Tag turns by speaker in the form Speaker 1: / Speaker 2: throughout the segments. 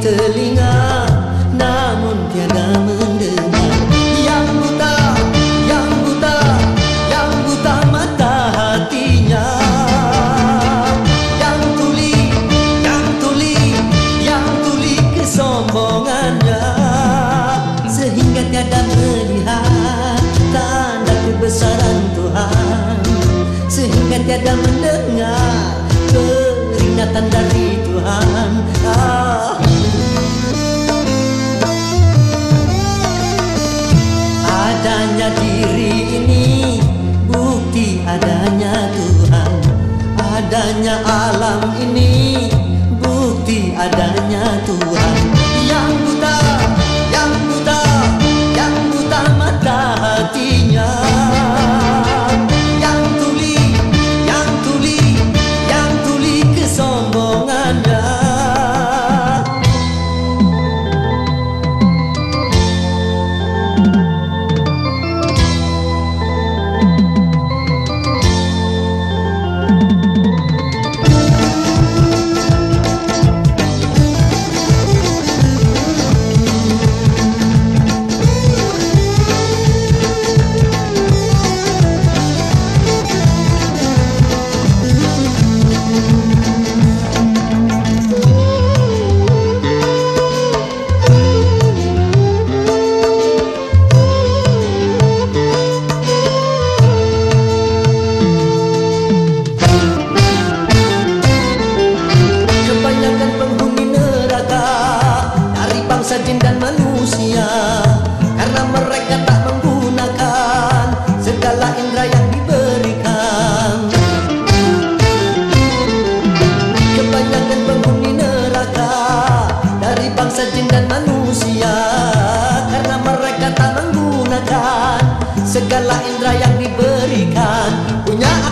Speaker 1: telinga namun tiada mendengar. Yang buta yang buta yang buta mata hatinya. Yang tuli yang tuli yang tuli kesombongannya. Sehingga tiada melihat tanda kebesaran Tuhan. Sehingga tiada mendengar peringatan dari Tuhan. Ah. adanya diri ini bukti adanya Tuhan. Adanya alam ini bukti adanya Tuhan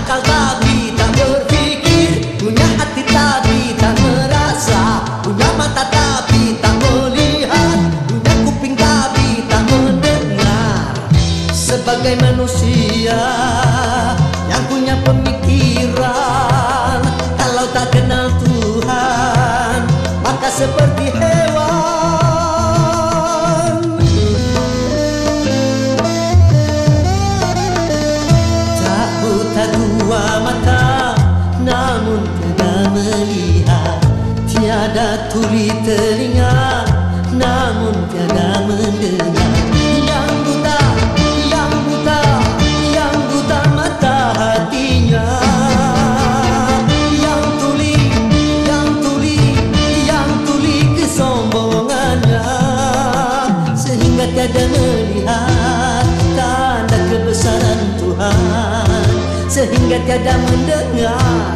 Speaker 1: akal tapi tak berpikir Punya hati tapi tak merasa. Punya mata tapi tak melihat. Punya kuping tapi tak mendengar. Sebagai manusia Tuli telinga Namun tiada mendengar. Yang buta, yang buta, yang buta mata hatinya. Yang tuli, yang tuli, yang tuli kesombongannya. Sehingga tiada melihat tanda kebesaran Tuhan. Sehingga tiada mendengar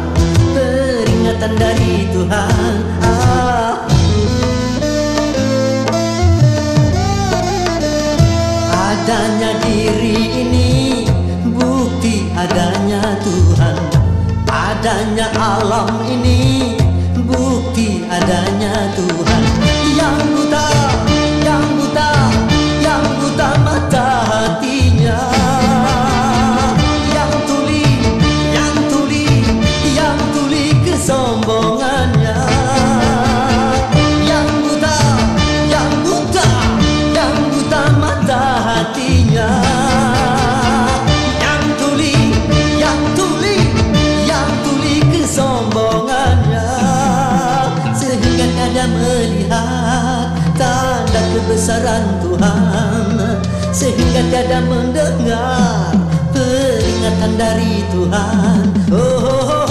Speaker 1: peringatan dari Tuhan Adanya alam ini. Bukti adanya Tuhan melihat tanda kebesaran Tuhan Sehingga tiada mendengar peringatan dari Tuhan Oh, oh, oh.